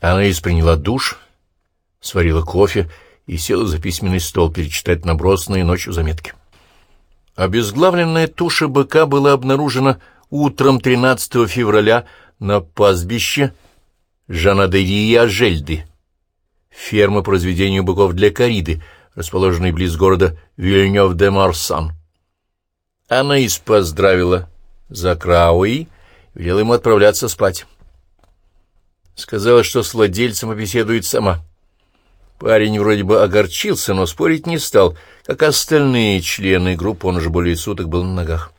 Анаис приняла душ, сварила кофе и села за письменный стол перечитать набросанные ночью заметки. Обезглавленная туша быка была обнаружена утром 13 февраля на пастбище Жанадерия Жельды, фермы по разведению быков для кориды, расположенной близ города Вильнёв-де-Марсан. Анаис поздравила Закрауи велела ему отправляться спать. Сказала, что с владельцем побеседует сама. Парень вроде бы огорчился, но спорить не стал. Как остальные члены группы, он уже более суток был на ногах.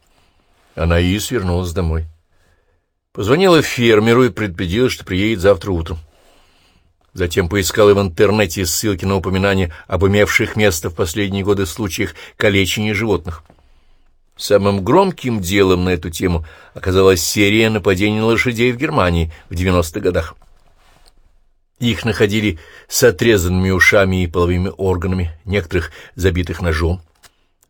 Анаис вернулась домой. Позвонила фермеру и предупредила, что приедет завтра утром. Затем поискала в интернете ссылки на упоминания об имевших место в последние годы случаях калечения животных. Самым громким делом на эту тему оказалась серия нападений на лошадей в Германии в 90-х годах. Их находили с отрезанными ушами и половыми органами, некоторых забитых ножом.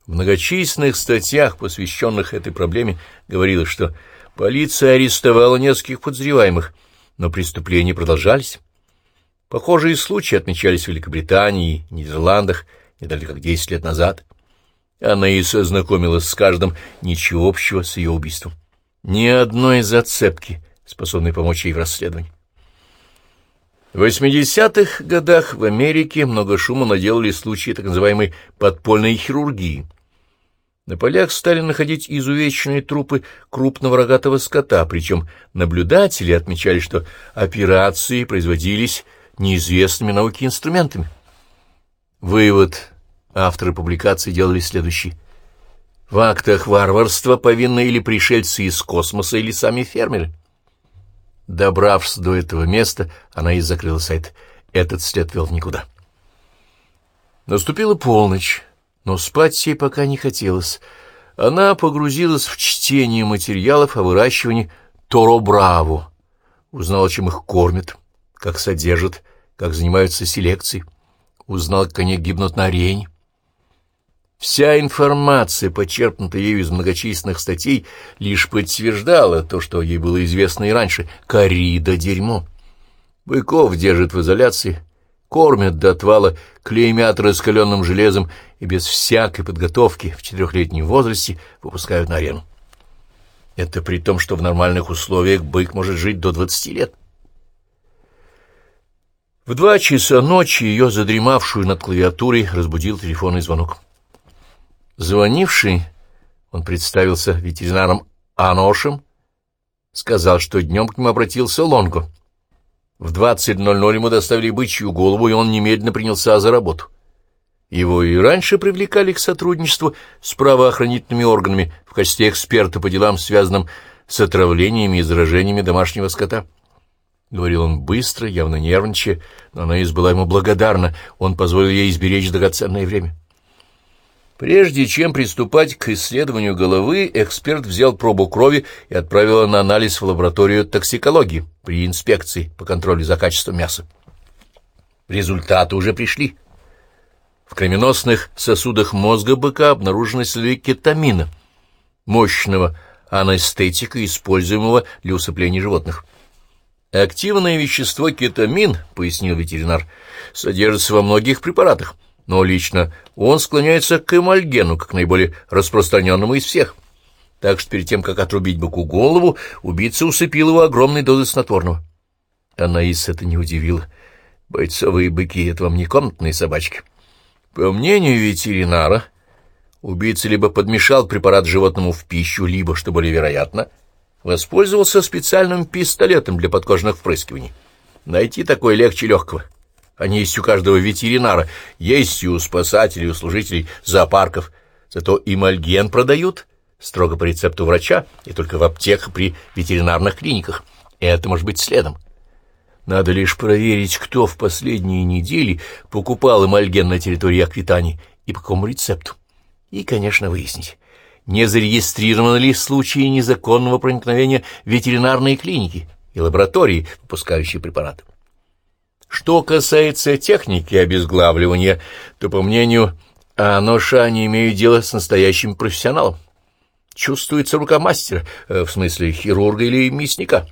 В многочисленных статьях, посвященных этой проблеме, говорилось, что полиция арестовала нескольких подозреваемых, но преступления продолжались. Похожие случаи отмечались в Великобритании Нидерландах недалеко как 10 лет назад. Она и сознакомилась с каждым, ничего общего с ее убийством. Ни одной зацепки, способной помочь ей в расследовании. В 80-х годах в Америке много шума наделали случаи так называемой подпольной хирургии. На полях стали находить изувеченные трупы крупного рогатого скота, причем наблюдатели отмечали, что операции производились неизвестными науке инструментами. Вывод авторы публикации делали следующий. В актах варварства повинны или пришельцы из космоса, или сами фермеры. Добравшись до этого места, она и закрыла сайт. Этот след вел никуда. Наступила полночь, но спать ей пока не хотелось. Она погрузилась в чтение материалов о выращивании торо-браво, узнала, чем их кормят, как содержат, как занимаются селекцией, узнала, как они гибнут на арене. Вся информация, почерпнутая ею из многочисленных статей, лишь подтверждала то, что ей было известно и раньше — корида дерьмо. Быков держат в изоляции, кормят до отвала, клеймят раскаленным железом и без всякой подготовки в четырехлетнем возрасте выпускают на арену. Это при том, что в нормальных условиях бык может жить до двадцати лет. В два часа ночи ее задремавшую над клавиатурой разбудил телефонный звонок. Звонивший, он представился ветеринаром Аношем, сказал, что днем к нему обратился Лонго. В 20.00 ему доставили бычью голову, и он немедленно принялся за работу. Его и раньше привлекали к сотрудничеству с правоохранительными органами в качестве эксперта по делам, связанным с отравлениями и заражениями домашнего скота. Говорил он быстро, явно нервничая, но она была ему благодарна, он позволил ей изберечь драгоценное время. Прежде чем приступать к исследованию головы, эксперт взял пробу крови и отправил на анализ в лабораторию токсикологии при инспекции по контролю за качеством мяса. Результаты уже пришли. В кровеносных сосудах мозга быка обнаружены следы кетамина, мощного анестетика, используемого для усыпления животных. Активное вещество кетамин, пояснил ветеринар, содержится во многих препаратах – но лично он склоняется к эмальгену, как наиболее распространенному из всех. Так что перед тем, как отрубить быку голову, убийца усыпил его огромной дозой снотворного. Анаис это не удивило. Бойцовые быки — это вам не комнатные собачки. По мнению ветеринара, убийца либо подмешал препарат животному в пищу, либо, что более вероятно, воспользовался специальным пистолетом для подкожных впрыскиваний. Найти такое легче легкого. Они есть у каждого ветеринара, есть и у спасателей, у служителей зоопарков. Зато и продают, строго по рецепту врача, и только в аптеках при ветеринарных клиниках. И это может быть следом. Надо лишь проверить, кто в последние недели покупал эмальген на территории Аквитании и по какому рецепту. И, конечно, выяснить, не зарегистрированы ли случаи незаконного проникновения ветеринарные клиники и лаборатории, выпускающие препараты. Что касается техники обезглавливания, то, по мнению Аноша, они имеют дело с настоящим профессионалом. Чувствуется рука мастера, э, в смысле хирурга или мясника.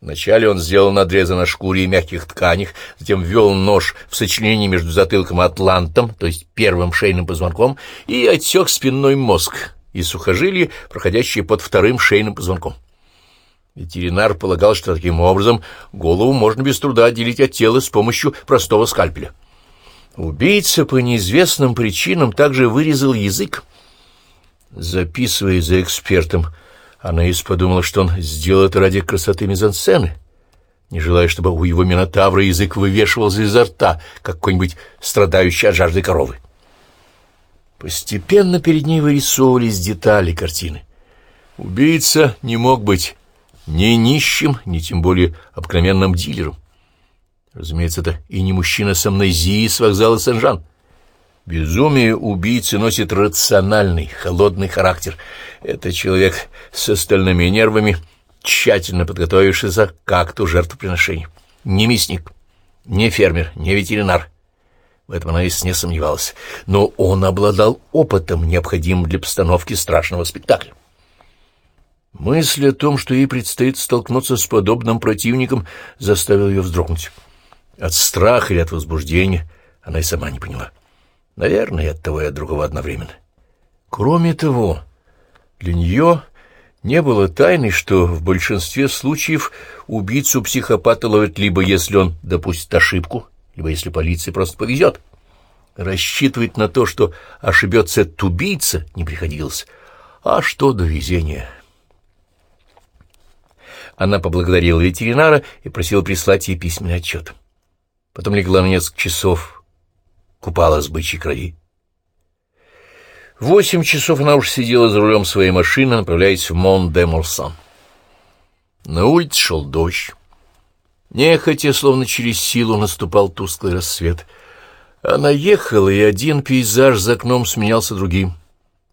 Вначале он сделал надрезы на шкуре и мягких тканях, затем ввел нож в сочленение между затылком и атлантом, то есть первым шейным позвонком, и отсек спинной мозг и сухожилие, проходящие под вторым шейным позвонком. Ветеринар полагал, что таким образом голову можно без труда отделить от тела с помощью простого скальпеля. Убийца по неизвестным причинам также вырезал язык. Записывая за экспертом, Анаис подумала, что он сделал это ради красоты мизансцены, не желая, чтобы у его минотавра язык вывешивался изо рта, как какой-нибудь страдающий от жажды коровы. Постепенно перед ней вырисовывались детали картины. Убийца не мог быть ни нищим, ни тем более обыкновенным дилером. Разумеется, это и не мужчина с амнезией с вокзала Сен-Жан. Безумие убийцы носит рациональный, холодный характер. Это человек с остальными нервами, тщательно подготовившийся к акту жертвоприношения. Не мясник, не фермер, не ветеринар. В этом она и не сомневалась. Но он обладал опытом, необходимым для постановки страшного спектакля. Мысль о том, что ей предстоит столкнуться с подобным противником, заставила ее вздрогнуть. От страха или от возбуждения она и сама не поняла. Наверное, и от того, и от другого одновременно. Кроме того, для нее не было тайны, что в большинстве случаев убийцу-психопата ловят либо если он допустит ошибку, либо если полиции просто повезет. Рассчитывать на то, что ошибется этот убийца, не приходилось. А что до везения? Она поблагодарила ветеринара и просила прислать ей письменный отчет. Потом легла на несколько часов, купалась в бычьей крови. Восемь часов она уж сидела за рулем своей машины, направляясь в Мон-де-Морсан. На улице шел дождь. Нехотя, словно через силу, наступал тусклый рассвет. Она ехала, и один пейзаж за окном сменялся другим.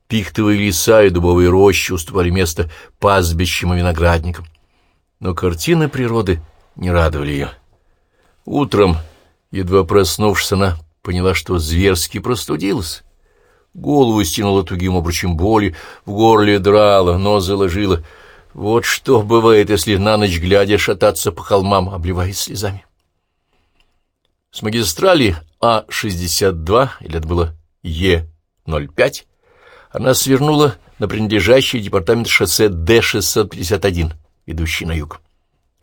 Пихтовые леса и дубовые рощи уступали место пастбищам и виноградникам. Но картины природы не радовали ее. Утром, едва проснувшись, она поняла, что зверски простудилась. Голову стянула тугим обручем боли, в горле драла, нос заложила — вот что бывает, если на ночь глядя шататься по холмам, обливаясь слезами. С магистрали А-62, или это было Е-05, она свернула на принадлежащий департамент шоссе Д-651, идущий на юг.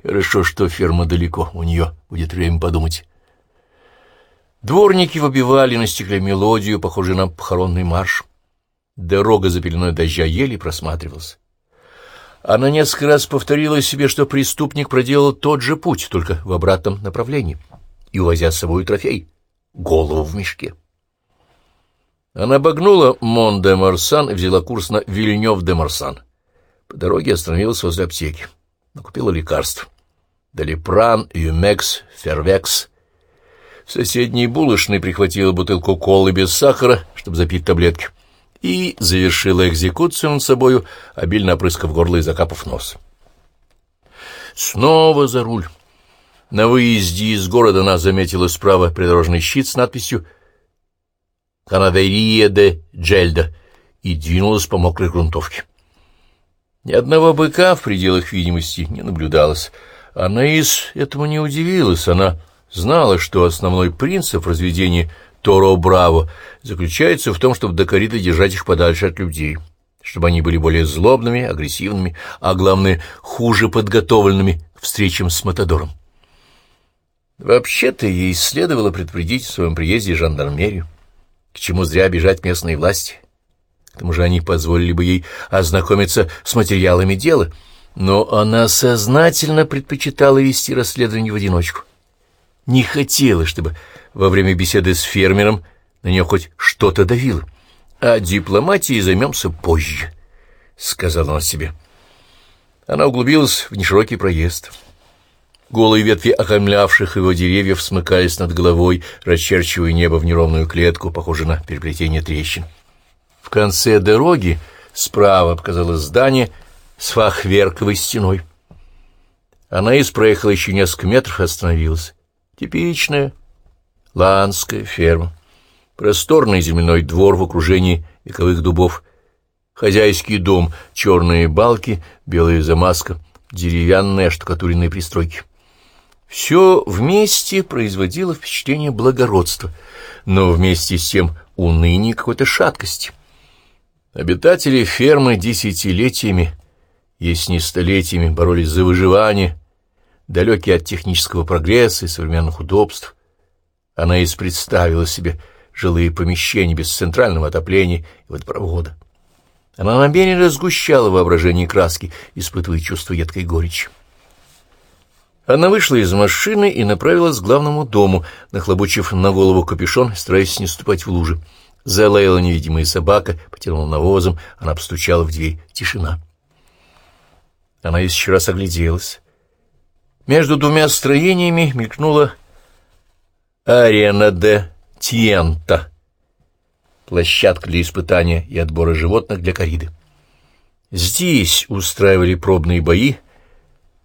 Хорошо, что ферма далеко, у нее будет время подумать. Дворники выбивали на стекле мелодию, похожую на похоронный марш. Дорога за пеленой дождя еле просматривалась. Она несколько раз повторила себе, что преступник проделал тот же путь, только в обратном направлении, и увозя с собой трофей — голову в мешке. Она обогнула Мон-де-Марсан и взяла курс на Вильнёв-де-Марсан. По дороге остановилась возле аптеки. Накупила лекарств. Далипран, Юмекс, Фервекс. В соседней булочной прихватила бутылку колы без сахара, чтобы запить таблетки и завершила экзекуцию над собою, обильно опрыскав горло и закапав нос. Снова за руль. На выезде из города она заметила справа придорожный щит с надписью «Канаверия де Джельда» и двинулась по мокрой грунтовке. Ни одного быка в пределах видимости не наблюдалось. Анаис этому не удивилась, она знала, что основной принцип разведения Торо Браво заключается в том, чтобы докориты держать их подальше от людей, чтобы они были более злобными, агрессивными, а главное, хуже подготовленными к встречам с Матадором. Вообще-то ей следовало предупредить в своем приезде жандармерию, к чему зря обижать местные власти. К тому же они позволили бы ей ознакомиться с материалами дела, но она сознательно предпочитала вести расследование в одиночку. Не хотела, чтобы во время беседы с фермером на нее хоть что-то давило. А дипломатией займемся позже, — сказала она себе. Она углубилась в неширокий проезд. Голые ветви окаймлявших его деревьев смыкались над головой, расчерчивая небо в неровную клетку, похожую на переплетение трещин. Конце дороги справа показалось здание с фахверковой стеной. Она испроехала еще несколько метров и остановилась. Типичная Ланская ферма. Просторный земляной двор в окружении вековых дубов. Хозяйский дом, черные балки, белая замазка, деревянные штукатуренные пристройки. Все вместе производило впечатление благородства, но вместе с тем уныние какой-то шаткости. Обитатели фермы десятилетиями, если не столетиями, боролись за выживание, далекие от технического прогресса и современных удобств. Она и представила себе жилые помещения без центрального отопления и водопровода. Она намеренно разгущала воображение краски, испытывая чувство едкой горечи. Она вышла из машины и направилась к главному дому, нахлобучив на голову капюшон, стараясь не ступать в лужи. Залаяла невидимая собака, потянула навозом, она постучала в дверь. Тишина. Она еще раз огляделась. Между двумя строениями мелькнула арена де Тиента, площадка для испытания и отбора животных для кориды. Здесь устраивали пробные бои,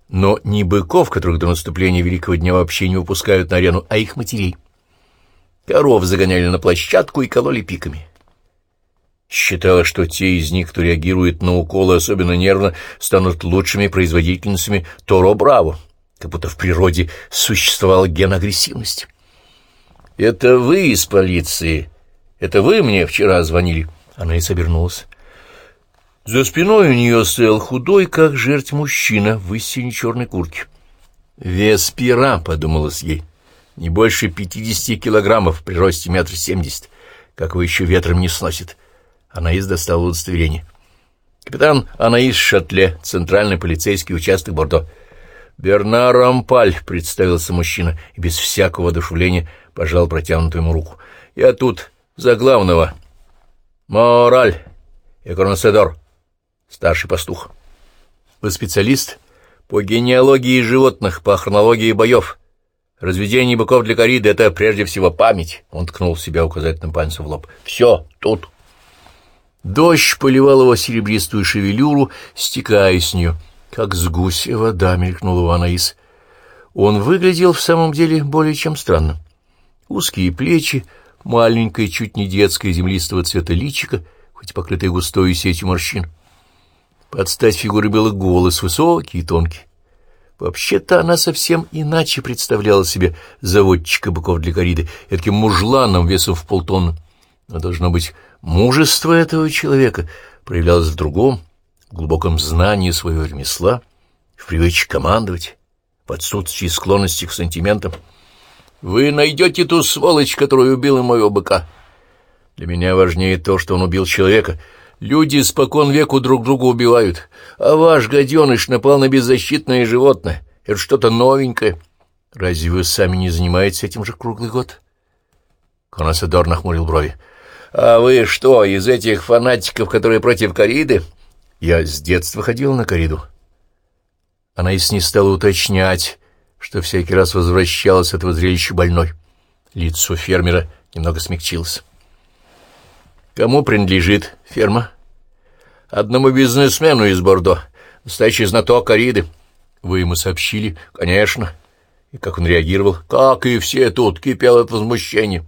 но не быков, которых до наступления Великого Дня вообще не выпускают на арену, а их матерей. Коров загоняли на площадку и кололи пиками. Считала, что те из них, кто реагирует на уколы особенно нервно, станут лучшими производительницами Торо-Браво, как будто в природе существовал ген агрессивности. «Это вы из полиции? Это вы мне вчера звонили?» Она и собернулась. За спиной у нее стоял худой, как жертв мужчина в истине черной куртке. «Вес пера», — подумалось ей, — «не больше пятидесяти килограммов при росте метр семьдесят, как его еще ветром не сносит». Анаис достала удостоверение. «Капитан Анаис Шатле, центральный полицейский участок Бордо». «Бернар Рампаль», — представился мужчина и без всякого воодушевления пожал протянутую ему руку. «Я тут за главного. Мораль и Кронседор». Старший пастух. Вы специалист по генеалогии животных, по хронологии боев. Разведение быков для кориды — это прежде всего память. Он ткнул себя указательным пальцем в лоб. Все, тут. Дождь поливал его серебристую шевелюру, стекая с нее. Как с гуся вода мелькнула у Анаис. Он выглядел в самом деле более чем странно. Узкие плечи, маленькое, чуть не детское землистого цвета личико, хоть покрытое густой сетью морщин. Под стать фигуры был голос, высокий и тонкий. Вообще-то она совсем иначе представляла себе заводчика быков для кориды, таким мужланом весом в полтонны. Но, должно быть, мужество этого человека проявлялось в другом, в глубоком знании своего ремесла, в привычке командовать, в отсутствии склонности к сантиментам. «Вы найдете ту сволочь, которая убила моего быка. Для меня важнее то, что он убил человека» Люди спокон веку друг друга убивают, а ваш гаденыш напал на беззащитное животное. Это что-то новенькое. Разве вы сами не занимаетесь этим же круглый год? Коносидор нахмурил брови. А вы что, из этих фанатиков, которые против кориды? Я с детства ходил на кориду. Она и не стала уточнять, что всякий раз возвращалась от этого зрелища больной. Лицо фермера немного смягчилось. Кому принадлежит ферма? Одному бизнесмену из Бордо, настоящий знаток Ариды. Вы ему сообщили? Конечно. И как он реагировал? Как и все тут, кипел от возмущения.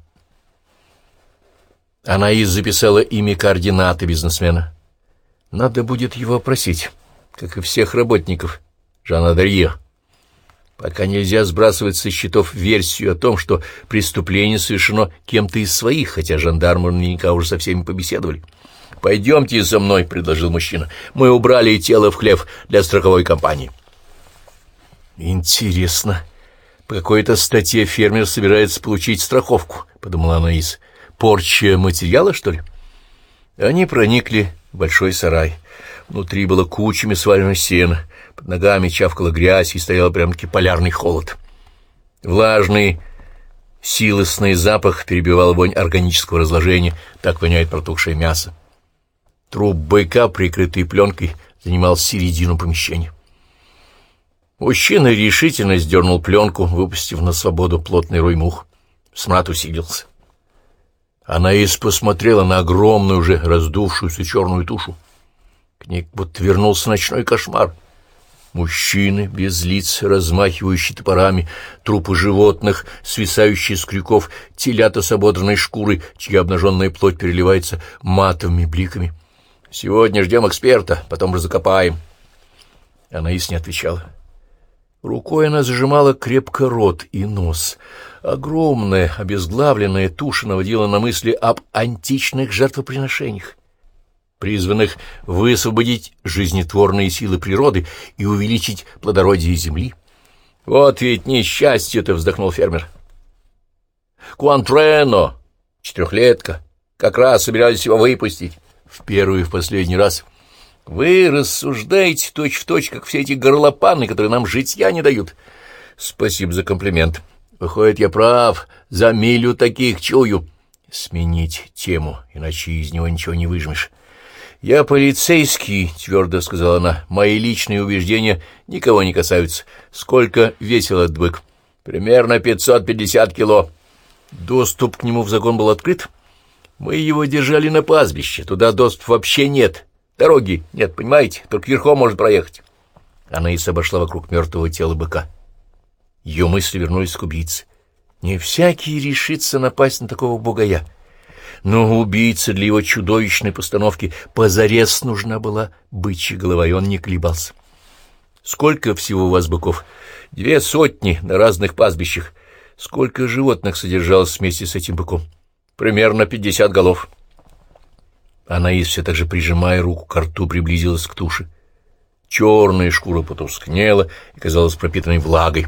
Анаис записала имя координаты бизнесмена. Надо будет его опросить, как и всех работников Жана Дарье. Пока нельзя сбрасывать со счетов версию о том, что преступление совершено кем-то из своих, хотя жандармы наверняка уже со всеми побеседовали. «Пойдемте за мной», — предложил мужчина. «Мы убрали тело в хлев для страховой компании». «Интересно, по какой-то статье фермер собирается получить страховку», — подумала Анаис. «Порча материала, что ли?» Они проникли в большой сарай. Внутри было кучами сваленного сена, под ногами чавкала грязь и стоял прям-таки полярный холод. Влажный, силосный запах перебивал вонь органического разложения, так воняет протухшее мясо. Труп быка, прикрытый пленкой, занимал середину помещения. Мужчина решительно сдернул пленку, выпустив на свободу плотный рой мух. Смрад усилился. Анаис посмотрела на огромную уже раздувшуюся черную тушу. К ней будто вернулся ночной кошмар — Мужчины без лиц, размахивающие топорами, трупы животных, свисающие с крюков, телята с ободранной шкурой, чья обнаженная плоть переливается матовыми бликами. Сегодня ждем эксперта, потом же закопаем. Анаис не отвечала. Рукой она зажимала крепко рот и нос. Огромная, обезглавленная туша наводила на мысли об античных жертвоприношениях, призванных высвободить жизнетворные силы природы и увеличить плодородие земли. «Вот ведь несчастье-то!» — вздохнул фермер. «Куантрено! Четырехлетка! Как раз собирались его выпустить. В первый и в последний раз. Вы рассуждаете точь-в-точь, точь, как все эти горлопаны, которые нам житья не дают. Спасибо за комплимент. Выходит, я прав, за милю таких чую. Сменить тему, иначе из него ничего не выжмешь. «Я полицейский», — твердо сказала она. «Мои личные убеждения никого не касаются. Сколько весил этот бык?» «Примерно пятьсот пятьдесят кило». Доступ к нему в загон был открыт. Мы его держали на пастбище. Туда доступ вообще нет. Дороги нет, понимаете? Только верхом может проехать. Анаис обошла вокруг мертвого тела быка. Ее мысли вернулись к убийце. Не всякий решится напасть на такого бугая. Но убийца для его чудовищной постановки позарез нужна была бычья голова, и он не колебался. «Сколько всего у вас быков?» «Две сотни на разных пастбищах. Сколько животных содержалось вместе с этим быком?» «Примерно пятьдесят голов». Анаис, все так же прижимая руку к рту, приблизилась к туше. Черная шкура потускнела и казалась пропитанной влагой.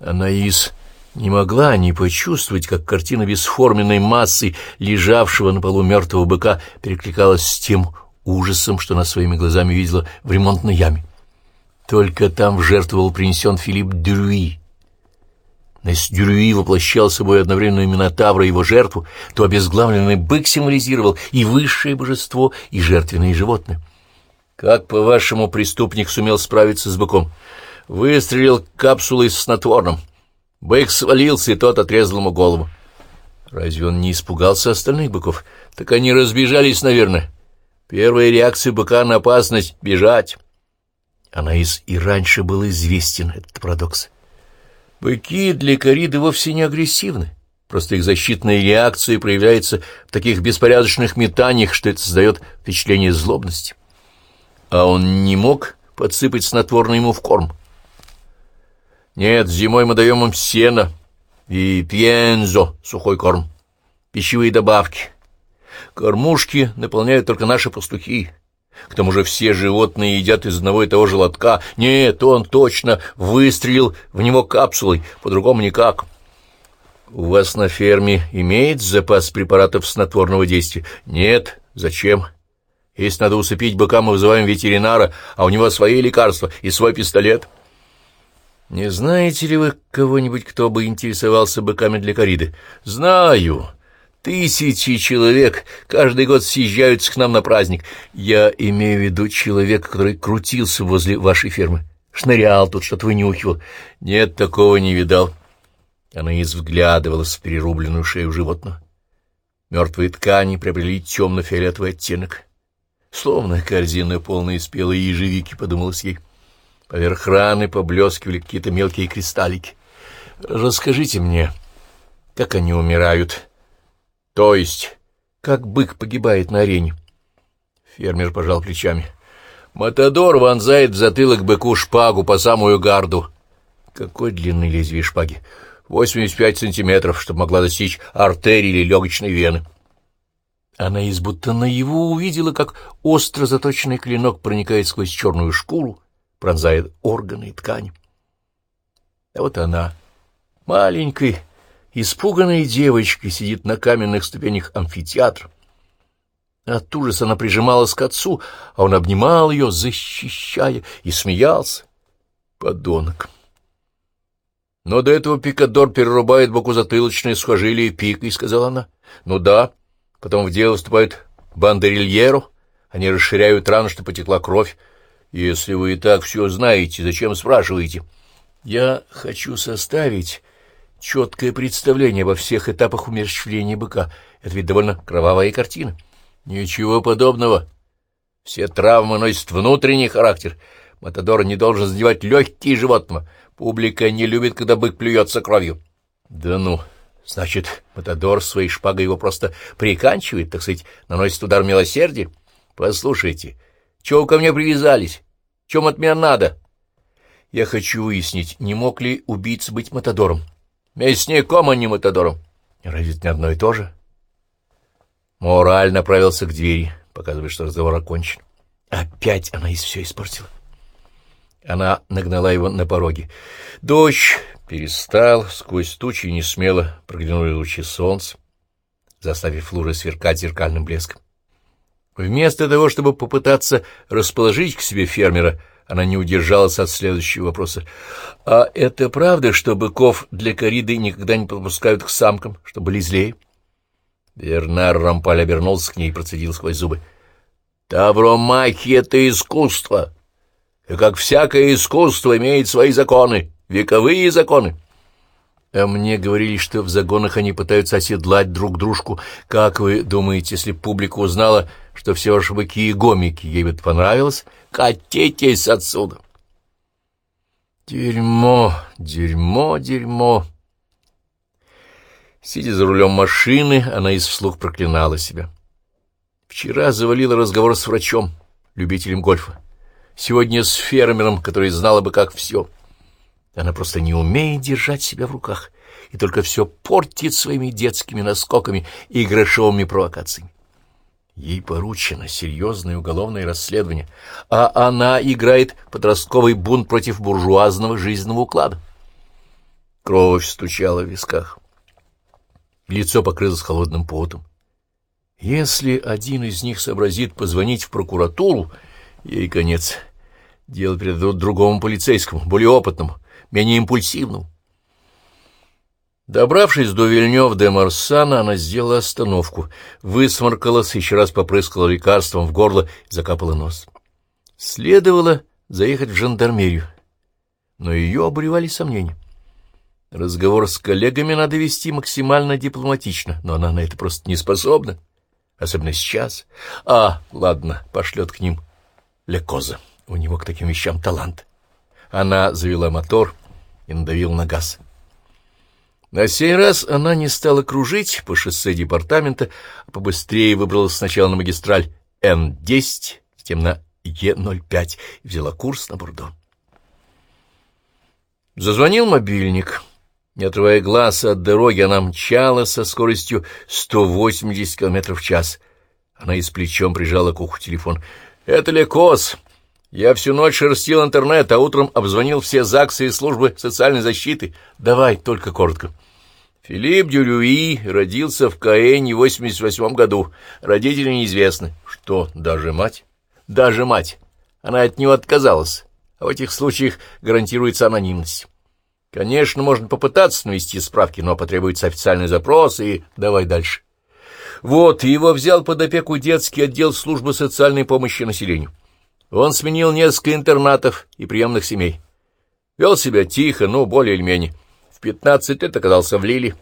Анаис не могла не почувствовать, как картина бесформенной массы, лежавшего на полу мертвого быка, перекликалась с тем ужасом, что она своими глазами видела в ремонтной яме. Только там в жертву был принесен Филипп Дюрюи, но если Дюрюи воплощал собой одновременно и Минотавра, и его жертву, то обезглавленный бык символизировал и высшее божество, и жертвенные животные. Как, по-вашему, преступник сумел справиться с быком? Выстрелил капсулой с снотворным. Бык свалился, и тот отрезал ему голову. Разве он не испугался остальных быков? Так они разбежались, наверное. Первая реакция быка на опасность — бежать. Анаис и раньше был известен этот парадокс. Быки для кориды вовсе не агрессивны. Просто их защитная реакция проявляется в таких беспорядочных метаниях, что это создает впечатление злобности. А он не мог подсыпать снотворное ему в корм. Нет, зимой мы даем им сено и пьензо, сухой корм, пищевые добавки. Кормушки наполняют только наши пастухи. К тому же все животные едят из одного и того же лотка. Нет, он точно выстрелил в него капсулой, по-другому никак. У вас на ферме имеет запас препаратов снотворного действия? Нет. Зачем? Если надо усыпить быка, мы вызываем ветеринара, а у него свои лекарства и свой пистолет. Не знаете ли вы кого-нибудь, кто бы интересовался быками для кориды? Знаю. Тысячи человек каждый год съезжаются к нам на праздник. Я имею в виду человека, который крутился возле вашей фермы. Шнырял тут, что-то вынюхивал. Нет, такого не видал. Она извглядывалась в перерубленную шею животного. Мертвые ткани приобрели темно-фиолетовый оттенок. Словно корзина, полная спелой ежевики, подумалось ей. Поверх раны поблескивали какие-то мелкие кристаллики. «Расскажите мне, как они умирают?» То есть, как бык погибает на арене. Фермер пожал плечами. Матадор вонзает в затылок быку шпагу по самую гарду. Какой длины лезвие шпаги? 85 сантиметров, чтобы могла достичь артерии или легочной вены. Она из будто наяву увидела, как остро заточенный клинок проникает сквозь черную шкуру, пронзает органы и ткани. А вот она, маленькой, Испуганная девочка сидит на каменных ступенях амфитеатра. От ужаса она прижималась к отцу, а он обнимал ее, защищая, и смеялся. Подонок. Но до этого пикадор перерубает боку затылочное сухожилие пикой, — сказала она. Ну да, потом в дело вступают бандерильеру, они расширяют рану, что потекла кровь. Если вы и так все знаете, зачем спрашиваете? Я хочу составить четкое представление обо всех этапах умерщвления быка. Это ведь довольно кровавая картина. Ничего подобного. Все травмы носят внутренний характер. Матадор не должен задевать легкие животного. Публика не любит, когда бык плюется кровью. Да ну, значит, Матадор своей шпагой его просто приканчивает, так сказать, наносит удар милосердия? Послушайте, чего вы ко мне привязались? Чем от меня надо? Я хочу выяснить, не мог ли убийца быть Матадором. Мясником, а не Матадором. Разве это не одно и то же? Мораль направился к двери, показывая, что разговор окончен. Опять она из все испортила. Она нагнала его на пороге. Дождь перестал, сквозь тучи не смело проглянули лучи солнца, заставив лужи сверкать зеркальным блеском. Вместо того, чтобы попытаться расположить к себе фермера, она не удержалась от следующего вопроса. «А это правда, что быков для кориды никогда не подпускают к самкам, чтобы были злее?» Бернар Рампаль обернулся к ней и процедил сквозь зубы. «Тавромахи — это искусство, и как всякое искусство имеет свои законы, вековые законы». А мне говорили, что в загонах они пытаются оседлать друг дружку. Как вы думаете, если публика узнала, что все ваши быки и гомики, ей это понравилось? Катитесь отсюда! Дерьмо, дерьмо, дерьмо. Сидя за рулем машины, она из вслух проклинала себя. Вчера завалила разговор с врачом, любителем гольфа. Сегодня с фермером, который знала бы, как все — она просто не умеет держать себя в руках и только все портит своими детскими наскоками и грошовыми провокациями. Ей поручено серьезное уголовное расследование, а она играет подростковый бунт против буржуазного жизненного уклада. Кровь стучала в висках. Лицо покрылось холодным потом. Если один из них сообразит позвонить в прокуратуру, ей конец. Дело передадут другому полицейскому, более опытному — менее импульсивным. Добравшись до Вильнёв-де-Марсана, она сделала остановку, высморкалась, еще раз попрыскала лекарством в горло и закапала нос. Следовало заехать в жандармерию, но ее обуревали сомнения. Разговор с коллегами надо вести максимально дипломатично, но она на это просто не способна, особенно сейчас. А, ладно, пошлет к ним Лекоза, у него к таким вещам талант. Она завела мотор и надавила на газ. На сей раз она не стала кружить по шоссе департамента, а побыстрее выбралась сначала на магистраль Н-10, затем на Е-05 и взяла курс на Бурдон. Зазвонил мобильник. Не отрывая глаз от дороги, она мчала со скоростью 180 км в час. Она и с плечом прижала к уху телефон. «Это Лекос!» Я всю ночь шерстил интернет, а утром обзвонил все ЗАГСы и службы социальной защиты. Давай, только коротко. Филипп Дюрюи родился в Каэне в 88 году. Родители неизвестны. Что, даже мать? Даже мать. Она от него отказалась. А в этих случаях гарантируется анонимность. Конечно, можно попытаться навести справки, но потребуется официальный запрос и давай дальше. Вот, его взял под опеку детский отдел службы социальной помощи населению. Он сменил несколько интернатов и приемных семей. Вел себя тихо, но более или менее. В пятнадцать лет оказался в Лиле.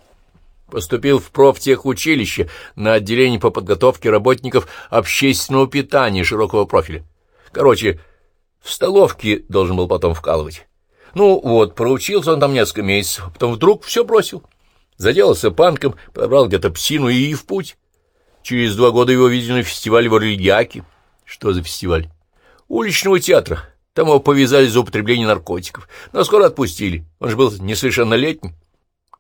Поступил в профтехучилище на отделение по подготовке работников общественного питания широкого профиля. Короче, в столовке должен был потом вкалывать. Ну вот, проучился он там несколько месяцев, потом вдруг все бросил. Заделался панком, подобрал где-то псину и в путь. Через два года его видели на фестивале в Орльяке. Что за фестиваль? Уличного театра. Там его повязали за употребление наркотиков, но скоро отпустили. Он же был несовершеннолетний.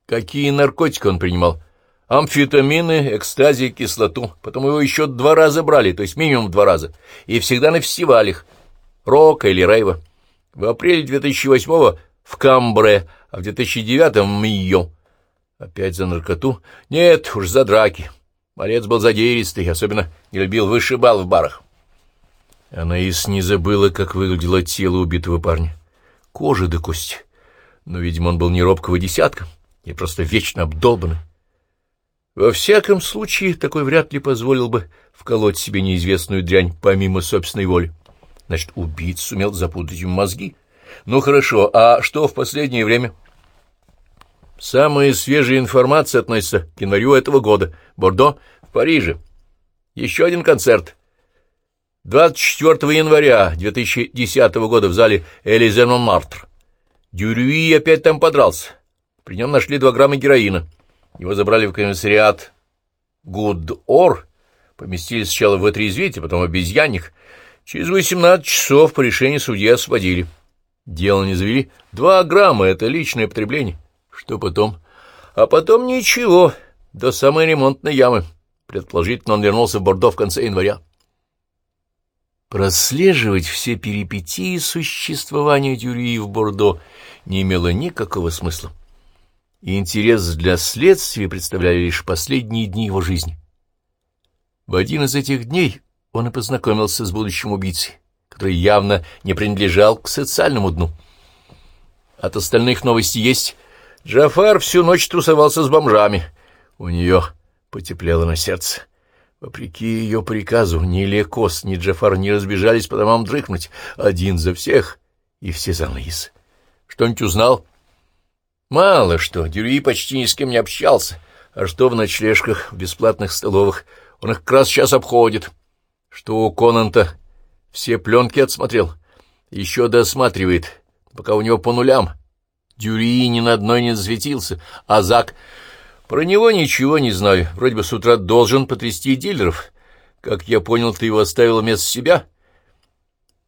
Какие наркотики он принимал? Амфетамины, экстази, кислоту. Потом его еще два раза брали, то есть минимум два раза. И всегда на фестивалях. Рока или Рейва. В апреле 2008-го в Камбре, а в 2009-м в Мийо. Опять за наркоту? Нет, уж за драки. Малец был задиристый, особенно не любил высший бал в барах. Она и не забыла, как выглядело тело убитого парня. Кожа до кости. Но, видимо, он был не робкого десятка, и просто вечно обдолбанный. Во всяком случае, такой вряд ли позволил бы вколоть себе неизвестную дрянь помимо собственной воли. Значит, убийц сумел запутать ему мозги. Ну, хорошо, а что в последнее время? Самая свежая информация относится к январю этого года. Бордо в Париже. Еще один концерт. 24 января 2010 года в зале Элизе Монмартр. Дюрюи опять там подрался. При нем нашли два грамма героина. Его забрали в комиссариат Гут-д'Ор, поместили сначала в отрезвитель, потом в обезьянник. Через восемнадцать часов по решению судьи освободили. Дело не завели. Два грамма — это личное потребление. Что потом? А потом ничего, до самой ремонтной ямы. Предположительно, он вернулся в Бордо в конце января. Прослеживать все перипетии существования Дюрии в Бордо не имело никакого смысла. Интерес для следствия представляли лишь последние дни его жизни. В один из этих дней он и познакомился с будущим убийцей, который явно не принадлежал к социальному дну. От остальных новостей есть. Джафар всю ночь трусовался с бомжами. У нее потеплело на сердце. Вопреки ее приказу, ни Лекос, ни Джафар не разбежались по домам дрыхнуть. Один за всех и все за Лаис. Что-нибудь узнал? Мало что. Дюрюи почти ни с кем не общался. А что в ночлежках, в бесплатных столовых? Он их как раз сейчас обходит. Что у Конанта все пленки отсмотрел. Еще досматривает, пока у него по нулям. Дюрии ни на одной не засветился, а Зак... Про него ничего не знаю. Вроде бы с утра должен потрясти дилеров. Как я понял, ты его оставил вместо себя?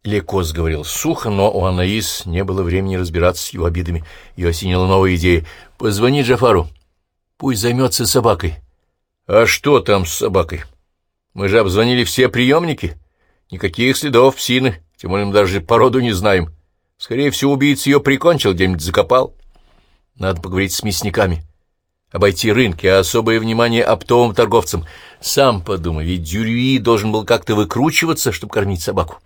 Лекос говорил сухо, но у Анаис не было времени разбираться с его обидами. Ее осенила новая идея. Позвони Джафару. Пусть займется собакой. А что там с собакой? Мы же обзвонили все приемники. Никаких следов псины, тем более мы даже породу не знаем. Скорее всего, убийца ее прикончил, где-нибудь закопал. Надо поговорить с мясниками обойти рынки, а особое внимание оптовым торговцам. Сам подумай, ведь Дюрюи должен был как-то выкручиваться, чтобы кормить собаку.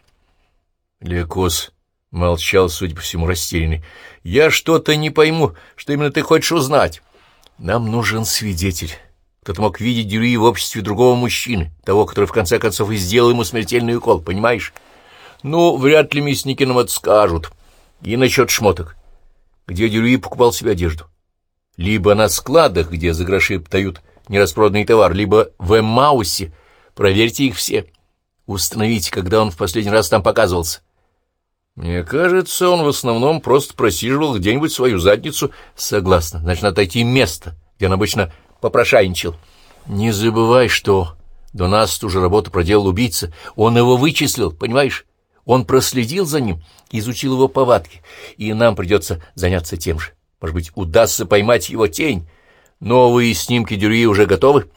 Лекос молчал, судя по всему, растерянный. «Я что-то не пойму, что именно ты хочешь узнать. Нам нужен свидетель. Кто-то мог видеть Дюрюи в обществе другого мужчины, того, который в конце концов и сделал ему смертельный укол, понимаешь? Ну, вряд ли мясники нам это скажут. И насчет шмоток. Где Дюрюи покупал себе одежду? Либо на складах, где за гроши дают нераспроданный товар, либо в Эммаусе. Проверьте их все. Установите, когда он в последний раз там показывался. Мне кажется, он в основном просто просиживал где-нибудь свою задницу. Согласна. Значит, надо место, где он обычно попрошайничал. Не забывай, что до нас ту же работу проделал убийца. Он его вычислил, понимаешь? Он проследил за ним, изучил его повадки, и нам придется заняться тем же. Может быть, удастся поймать его тень. Новые снимки Дюрьи уже готовы?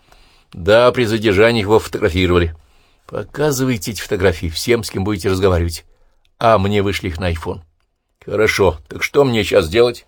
Да, при задержании его фотографировали. Показывайте эти фотографии всем, с кем будете разговаривать. А мне вышли их на айфон. Хорошо, так что мне сейчас делать?